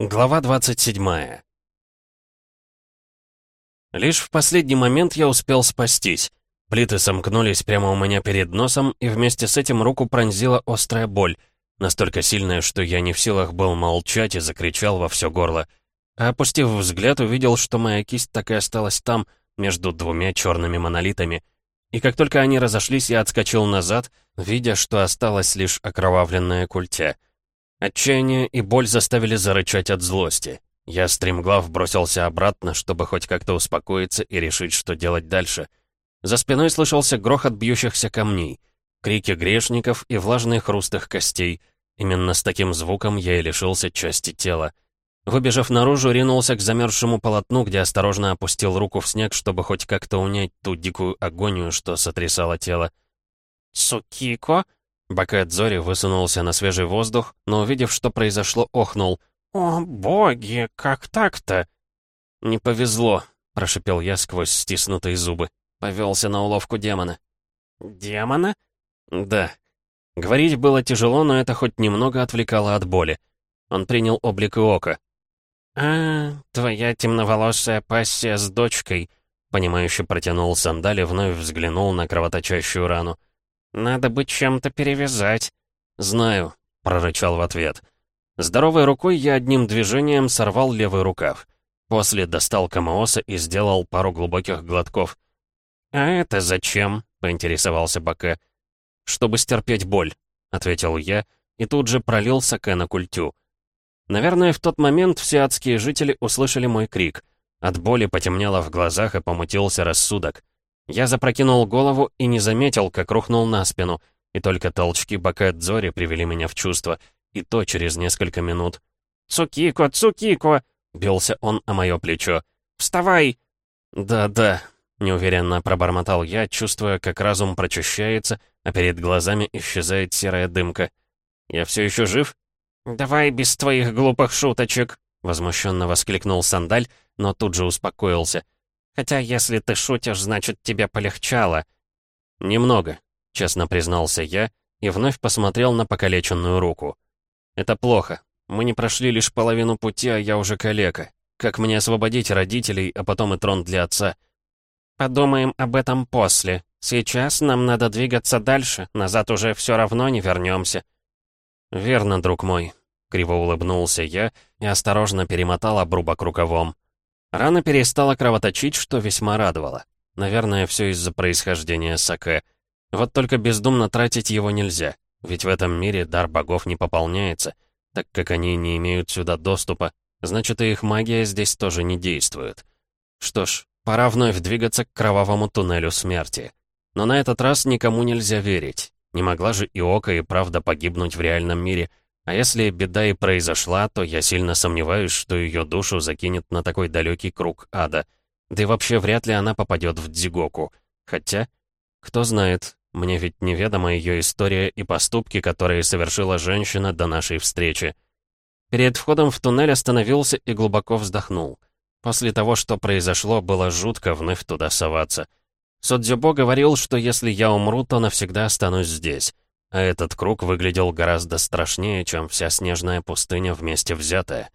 Глава 27 Лишь в последний момент я успел спастись. Плиты сомкнулись прямо у меня перед носом, и вместе с этим руку пронзила острая боль, настолько сильная, что я не в силах был молчать и закричал во все горло. А опустив взгляд, увидел, что моя кисть так и осталась там, между двумя черными монолитами. И как только они разошлись, я отскочил назад, видя, что осталась лишь окровавленная культя — Отчаяние и боль заставили зарычать от злости. Я стремглав бросился обратно, чтобы хоть как-то успокоиться и решить, что делать дальше. За спиной слышался грохот бьющихся камней, крики грешников и влажный хруст их костей. Именно с таким звуком я и лишился части тела. Выбежав наружу, ринулся к замерзшему полотну, где осторожно опустил руку в снег, чтобы хоть как-то унять ту дикую агонию, что сотрясало тело. «Цукико?» Бакет Зори высунулся на свежий воздух, но, увидев, что произошло, охнул. «О, боги, как так-то?» «Не повезло», — прошипел я сквозь стиснутые зубы. Повелся на уловку демона. «Демона?» «Да». Говорить было тяжело, но это хоть немного отвлекало от боли. Он принял облик Иока. «А, твоя темноволосая пассия с дочкой», — понимающе протянул сандали, вновь взглянул на кровоточащую рану. «Надо бы чем-то перевязать». «Знаю», — прорычал в ответ. Здоровой рукой я одним движением сорвал левый рукав. После достал Камаоса и сделал пару глубоких глотков. «А это зачем?» — поинтересовался Баке. «Чтобы стерпеть боль», — ответил я, и тут же пролил саке на культю. Наверное, в тот момент все адские жители услышали мой крик. От боли потемнело в глазах и помутился рассудок. Я запрокинул голову и не заметил, как рухнул на спину, и только толчки бока Дзори привели меня в чувство, и то через несколько минут. «Цукико, Цукико!» — бился он о мое плечо. «Вставай!» «Да-да», — неуверенно пробормотал я, чувствуя, как разум прочищается, а перед глазами исчезает серая дымка. «Я все еще жив?» «Давай без твоих глупых шуточек!» — возмущенно воскликнул Сандаль, но тут же успокоился — Хотя, если ты шутишь, значит, тебе полегчало». «Немного», — честно признался я и вновь посмотрел на покалеченную руку. «Это плохо. Мы не прошли лишь половину пути, а я уже калека. Как мне освободить родителей, а потом и трон для отца?» «Подумаем об этом после. Сейчас нам надо двигаться дальше, назад уже все равно не вернемся». «Верно, друг мой», — криво улыбнулся я и осторожно перемотал обрубок рукавом. Рана перестала кровоточить, что весьма радовало. Наверное, все из-за происхождения саке. Вот только бездумно тратить его нельзя, ведь в этом мире дар богов не пополняется, так как они не имеют сюда доступа, значит и их магия здесь тоже не действует. Что ж, пора вновь двигаться к кровавому туннелю смерти. Но на этот раз никому нельзя верить. Не могла же Иока и правда погибнуть в реальном мире — а если беда и произошла, то я сильно сомневаюсь, что ее душу закинет на такой далекий круг ада. Да и вообще вряд ли она попадет в Дзигоку. Хотя, кто знает, мне ведь неведома ее история и поступки, которые совершила женщина до нашей встречи. Перед входом в туннель остановился и глубоко вздохнул. После того, что произошло, было жутко вновь туда соваться. Содзюбо говорил, что если я умру, то навсегда останусь здесь. А этот круг выглядел гораздо страшнее, чем вся снежная пустыня вместе взятая.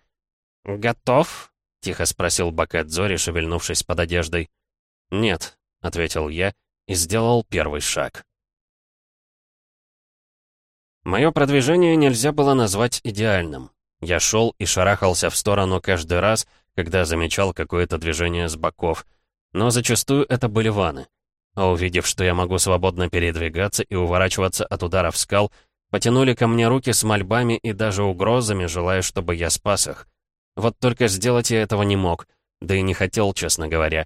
«Готов?» — тихо спросил Бакет Зори, шевельнувшись под одеждой. «Нет», — ответил я и сделал первый шаг. Мое продвижение нельзя было назвать идеальным. Я шел и шарахался в сторону каждый раз, когда замечал какое-то движение с боков. Но зачастую это были ваны а увидев, что я могу свободно передвигаться и уворачиваться от ударов скал, потянули ко мне руки с мольбами и даже угрозами, желая, чтобы я спас их. Вот только сделать я этого не мог, да и не хотел, честно говоря.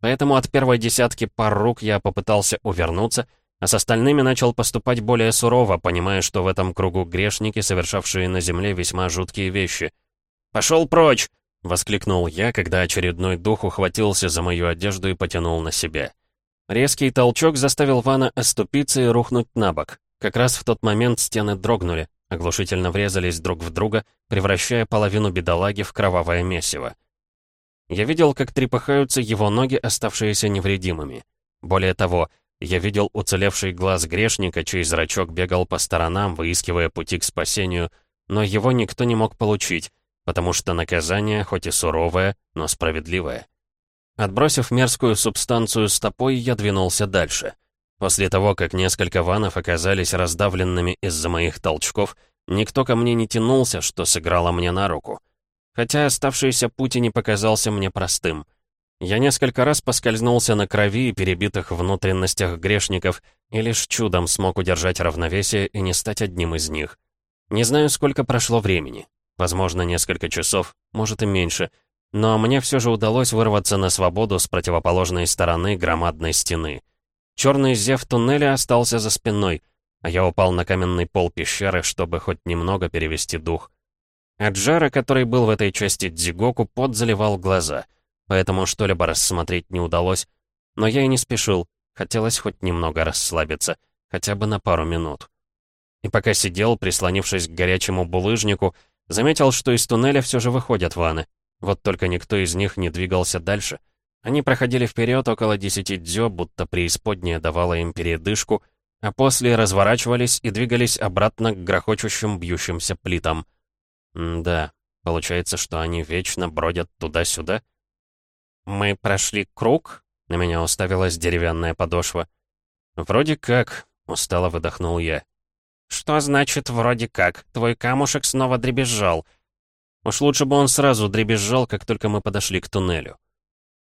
Поэтому от первой десятки пар рук я попытался увернуться, а с остальными начал поступать более сурово, понимая, что в этом кругу грешники, совершавшие на земле весьма жуткие вещи. «Пошел прочь!» — воскликнул я, когда очередной дух ухватился за мою одежду и потянул на себя. Резкий толчок заставил Вана оступиться и рухнуть на бок. Как раз в тот момент стены дрогнули, оглушительно врезались друг в друга, превращая половину бедолаги в кровавое месиво. Я видел, как трепыхаются его ноги, оставшиеся невредимыми. Более того, я видел уцелевший глаз грешника, чей зрачок бегал по сторонам, выискивая пути к спасению, но его никто не мог получить, потому что наказание, хоть и суровое, но справедливое. Отбросив мерзкую субстанцию стопой, я двинулся дальше. После того, как несколько ванов оказались раздавленными из-за моих толчков, никто ко мне не тянулся, что сыграло мне на руку. Хотя оставшийся путь и не показался мне простым. Я несколько раз поскользнулся на крови и перебитых внутренностях грешников, и лишь чудом смог удержать равновесие и не стать одним из них. Не знаю, сколько прошло времени. Возможно, несколько часов, может и меньше. Но мне все же удалось вырваться на свободу с противоположной стороны громадной стены. Черный зев туннеля остался за спиной, а я упал на каменный пол пещеры, чтобы хоть немного перевести дух. От жара, который был в этой части Дзигоку, пот заливал глаза, поэтому что-либо рассмотреть не удалось. Но я и не спешил, хотелось хоть немного расслабиться, хотя бы на пару минут. И пока сидел, прислонившись к горячему булыжнику, заметил, что из туннеля все же выходят ваны. Вот только никто из них не двигался дальше. Они проходили вперед около десяти дзё, будто преисподняя давала им передышку, а после разворачивались и двигались обратно к грохочущим бьющимся плитам. М да, получается, что они вечно бродят туда-сюда. «Мы прошли круг?» — на меня уставилась деревянная подошва. «Вроде как», — устало выдохнул я. «Что значит «вроде как»? Твой камушек снова дребезжал». Уж лучше бы он сразу дребезжал, как только мы подошли к туннелю.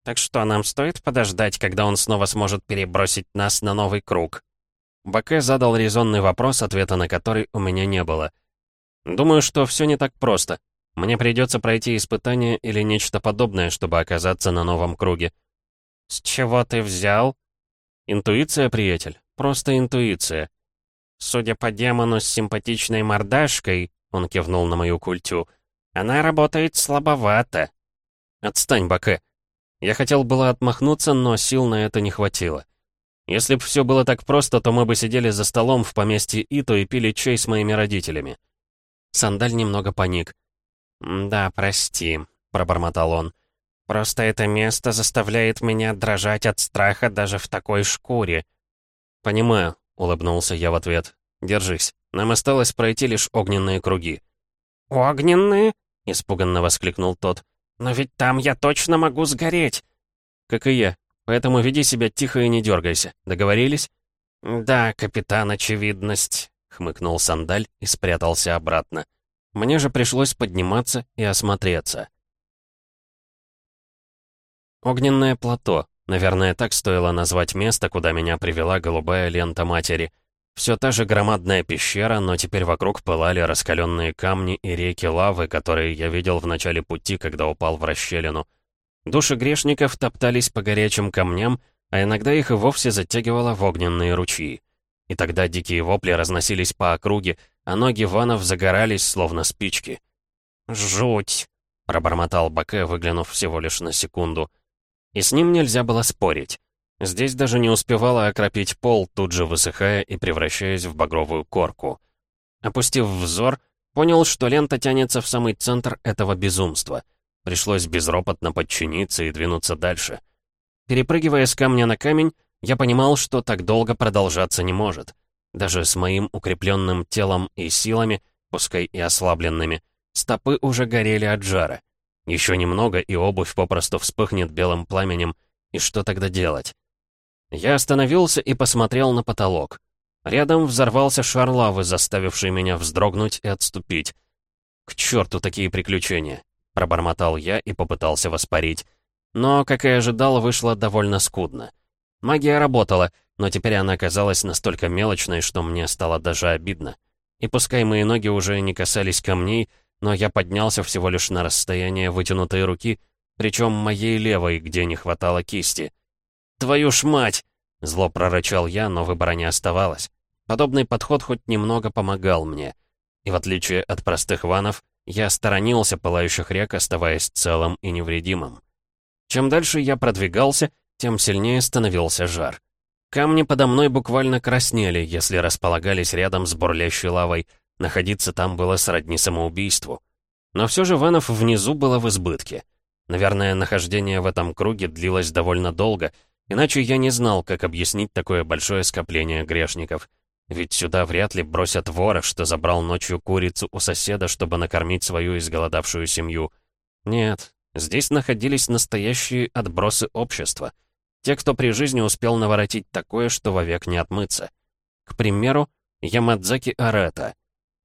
«Так что, нам стоит подождать, когда он снова сможет перебросить нас на новый круг?» Баке задал резонный вопрос, ответа на который у меня не было. «Думаю, что все не так просто. Мне придется пройти испытание или нечто подобное, чтобы оказаться на новом круге». «С чего ты взял?» «Интуиция, приятель. Просто интуиция. Судя по демону с симпатичной мордашкой, он кивнул на мою культю, она работает слабовато. Отстань, Баке. Я хотел было отмахнуться, но сил на это не хватило. Если бы все было так просто, то мы бы сидели за столом в поместье Ито и пили чай с моими родителями. Сандаль немного паник. «Да, прости», — пробормотал он. «Просто это место заставляет меня дрожать от страха даже в такой шкуре». «Понимаю», Улыбнулся я в ответ. «Держись. Нам осталось пройти лишь огненные круги». «Огненные?» — испуганно воскликнул тот. «Но ведь там я точно могу сгореть!» «Как и я. Поэтому веди себя тихо и не дергайся. Договорились?» «Да, капитан Очевидность», — хмыкнул Сандаль и спрятался обратно. Мне же пришлось подниматься и осмотреться. Огненное плато. Наверное, так стоило назвать место, куда меня привела голубая лента матери. Все та же громадная пещера, но теперь вокруг пылали раскаленные камни и реки лавы, которые я видел в начале пути, когда упал в расщелину. Души грешников топтались по горячим камням, а иногда их и вовсе затягивало в огненные ручьи. И тогда дикие вопли разносились по округе, а ноги ванов загорались, словно спички. «Жуть!» — пробормотал Баке, выглянув всего лишь на секунду. И с ним нельзя было спорить. Здесь даже не успевала окропить пол, тут же высыхая и превращаясь в багровую корку. Опустив взор, понял, что лента тянется в самый центр этого безумства. Пришлось безропотно подчиниться и двинуться дальше. Перепрыгивая с камня на камень, я понимал, что так долго продолжаться не может. Даже с моим укрепленным телом и силами, пускай и ослабленными, стопы уже горели от жара. Еще немного, и обувь попросту вспыхнет белым пламенем. И что тогда делать? Я остановился и посмотрел на потолок. Рядом взорвался шар лавы, заставивший меня вздрогнуть и отступить. «К черту такие приключения!» — пробормотал я и попытался воспарить. Но, как и ожидал, вышло довольно скудно. Магия работала, но теперь она казалась настолько мелочной, что мне стало даже обидно. И пускай мои ноги уже не касались камней, но я поднялся всего лишь на расстояние вытянутой руки, причем моей левой, где не хватало кисти. «Твою ж мать!» — зло прорычал я, но выбора не оставалось. Подобный подход хоть немного помогал мне. И в отличие от простых ванов, я сторонился пылающих рек, оставаясь целым и невредимым. Чем дальше я продвигался, тем сильнее становился жар. Камни подо мной буквально краснели, если располагались рядом с бурлящей лавой, Находиться там было сродни самоубийству. Но все же ванов внизу было в избытке. Наверное, нахождение в этом круге длилось довольно долго, иначе я не знал, как объяснить такое большое скопление грешников. Ведь сюда вряд ли бросят вора, что забрал ночью курицу у соседа, чтобы накормить свою изголодавшую семью. Нет, здесь находились настоящие отбросы общества. Те, кто при жизни успел наворотить такое, что вовек не отмыться. К примеру, Ямадзаки Арета.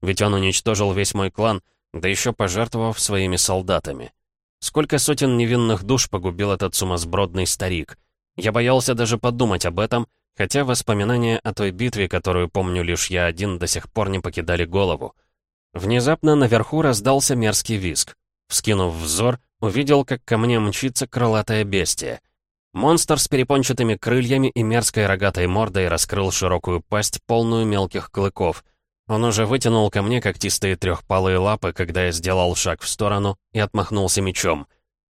Ведь он уничтожил весь мой клан, да еще пожертвовав своими солдатами. Сколько сотен невинных душ погубил этот сумасбродный старик. Я боялся даже подумать об этом — Хотя воспоминания о той битве, которую помню лишь я один, до сих пор не покидали голову. Внезапно наверху раздался мерзкий визг. Вскинув взор, увидел, как ко мне мчится крылатое бестие. Монстр с перепончатыми крыльями и мерзкой рогатой мордой раскрыл широкую пасть, полную мелких клыков. Он уже вытянул ко мне когтистые трехпалые лапы, когда я сделал шаг в сторону и отмахнулся мечом.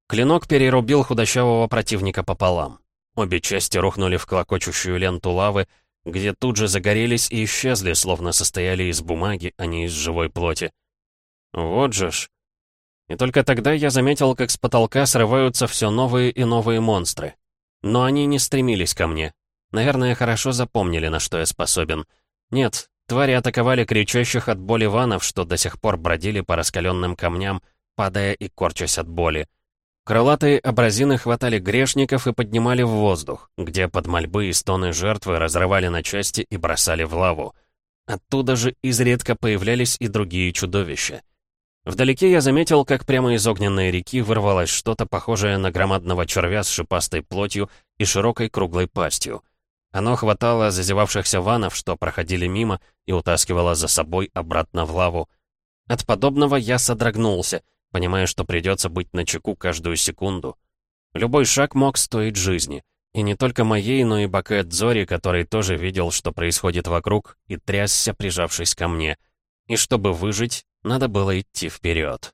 Клинок перерубил худощавого противника пополам. Обе части рухнули в клокочущую ленту лавы, где тут же загорелись и исчезли, словно состояли из бумаги, а не из живой плоти. Вот же ж. И только тогда я заметил, как с потолка срываются все новые и новые монстры. Но они не стремились ко мне. Наверное, хорошо запомнили, на что я способен. Нет, твари атаковали кричащих от боли ванов, что до сих пор бродили по раскаленным камням, падая и корчась от боли. Крылатые абразины хватали грешников и поднимали в воздух, где под мольбы и стоны жертвы разрывали на части и бросали в лаву. Оттуда же изредка появлялись и другие чудовища. Вдалеке я заметил, как прямо из огненной реки вырвалось что-то похожее на громадного червя с шипастой плотью и широкой круглой пастью. Оно хватало зазевавшихся ванов, что проходили мимо, и утаскивало за собой обратно в лаву. От подобного я содрогнулся, понимая, что придется быть начеку каждую секунду. Любой шаг мог стоить жизни. И не только моей, но и Бакет Зори, который тоже видел, что происходит вокруг, и трясся, прижавшись ко мне. И чтобы выжить, надо было идти вперед.